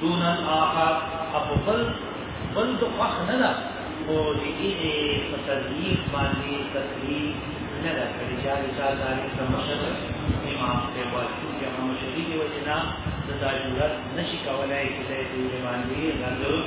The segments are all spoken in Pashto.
دون الاخر اب بل بل د خوښ نه ده او د دې په تدریس باندې تدریس نه ده کړی چې هغه چا تاریخ ته مشر امام ته وایي چې امام شریف دی چې نه د تاجورت نشي کولای چې د دې باندې غلط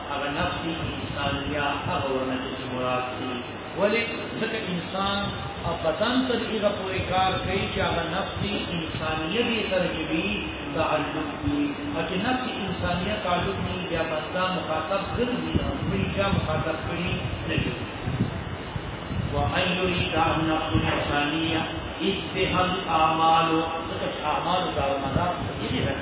هغه نفس انسان یا هغه ورنه چې مراد دي ولی ځکه انسان او بدن تر ایغه پورې کار کوي چې هغه نفس انسانیت یې ترجمه تعلق دی او چې نفس انسانیت تعلق نه یا بندا مخاطب ګرځي او دوی چا مخاطب کړي نه دي وأن يريد أن نكون إنسانية اجتهاد أعماله تكش أعماله دار مدار تجري لك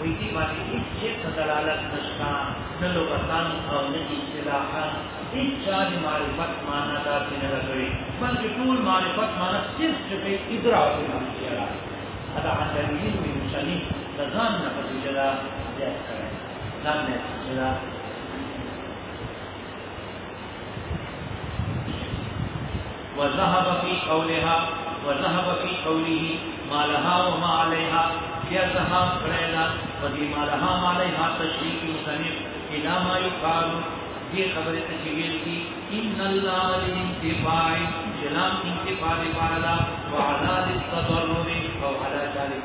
وی دی باندې هیڅ چیرته دلالت نشته نه لغتان او نه اصطلاحات هیڅ چا د معرفت معنا داسې نه ده کړې بلکې ټول معرفت معنا صرف چې دی ادراک یې باندې را دا حتمین وی مشنی د ځان نه پدې جلا زیات کړی ځان نه جلا وذهب في قولها وذهب في قوله ما لها وما عليها بیا ذهاب کړی دا په دې ما لها ما عليها تشریح مصنف الى ما يقال دې خبره ته چې ویل کی ان الله للانتفاع جلام انتفاع لپاره وعلى التضرر او على ذلك